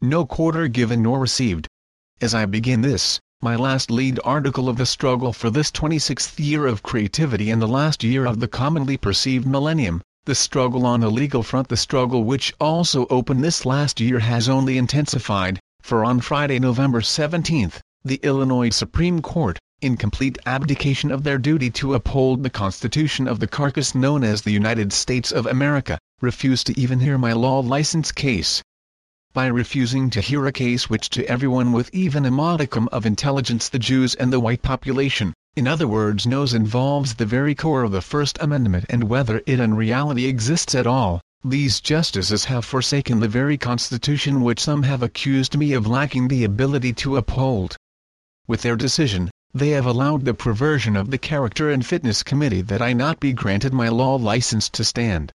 no quarter given nor received. As I begin this, my last lead article of the struggle for this 26th year of creativity and the last year of the commonly perceived millennium, the struggle on a legal front the struggle which also opened this last year has only intensified, for on Friday November 17, the Illinois Supreme Court, in complete abdication of their duty to uphold the Constitution of the carcass known as the United States of America, refused to even hear my law license case by refusing to hear a case which to everyone with even a modicum of intelligence the Jews and the white population, in other words knows involves the very core of the First Amendment and whether it in reality exists at all, these justices have forsaken the very Constitution which some have accused me of lacking the ability to uphold. With their decision, they have allowed the perversion of the Character and Fitness Committee that I not be granted my law license to stand.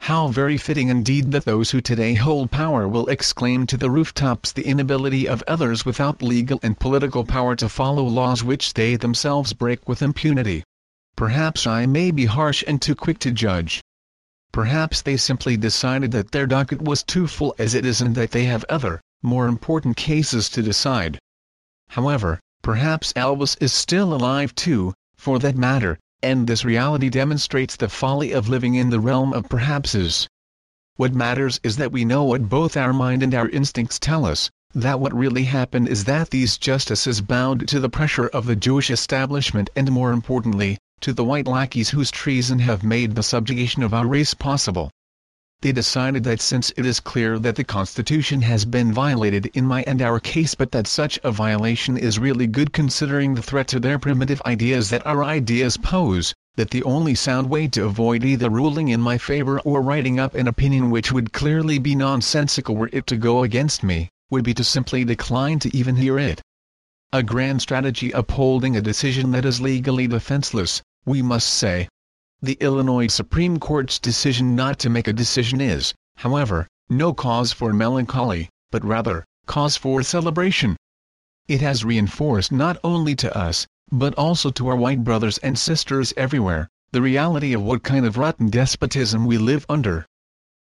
How very fitting indeed that those who today hold power will exclaim to the rooftops the inability of others without legal and political power to follow laws which they themselves break with impunity. Perhaps I may be harsh and too quick to judge. Perhaps they simply decided that their docket was too full as it is and that they have other, more important cases to decide. However, perhaps Elvis is still alive too, for that matter, and this reality demonstrates the folly of living in the realm of perhapses. What matters is that we know what both our mind and our instincts tell us, that what really happened is that these justices bowed to the pressure of the Jewish establishment and more importantly, to the white lackeys whose treason have made the subjugation of our race possible they decided that since it is clear that the Constitution has been violated in my and our case but that such a violation is really good considering the threat to their primitive ideas that our ideas pose, that the only sound way to avoid either ruling in my favor or writing up an opinion which would clearly be nonsensical were it to go against me, would be to simply decline to even hear it. A grand strategy upholding a decision that is legally defenseless, we must say, the Illinois Supreme Court's decision not to make a decision is, however, no cause for melancholy, but rather, cause for celebration. It has reinforced not only to us, but also to our white brothers and sisters everywhere, the reality of what kind of rotten despotism we live under.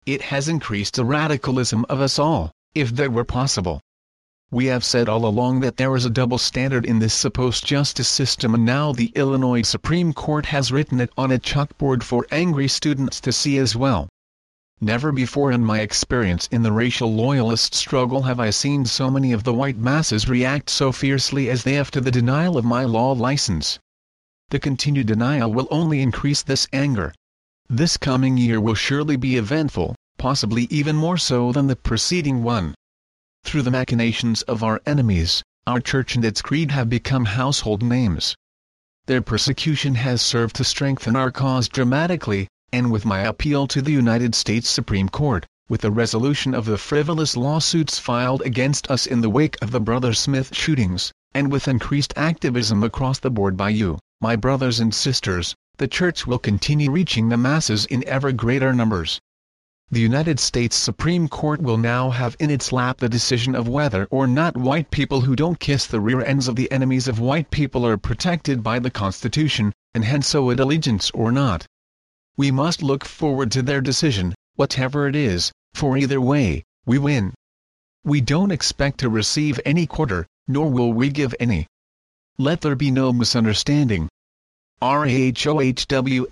It has increased the radicalism of us all, if that were possible. We have said all along that there is a double standard in this supposed justice system and now the Illinois Supreme Court has written it on a chalkboard for angry students to see as well. Never before in my experience in the racial loyalist struggle have I seen so many of the white masses react so fiercely as they have to the denial of my law license. The continued denial will only increase this anger. This coming year will surely be eventful, possibly even more so than the preceding one. Through the machinations of our enemies, our church and its creed have become household names. Their persecution has served to strengthen our cause dramatically, and with my appeal to the United States Supreme Court, with the resolution of the frivolous lawsuits filed against us in the wake of the Brother Smith shootings, and with increased activism across the board by you, my brothers and sisters, the Church will continue reaching the masses in ever greater numbers, the United States Supreme Court will now have in its lap the decision of whether or not white people who don't kiss the rear ends of the enemies of white people are protected by the Constitution, and hence owe it allegiance or not. We must look forward to their decision, whatever it is, for either way, we win. We don't expect to receive any quarter, nor will we give any. Let there be no misunderstanding. RAHOWA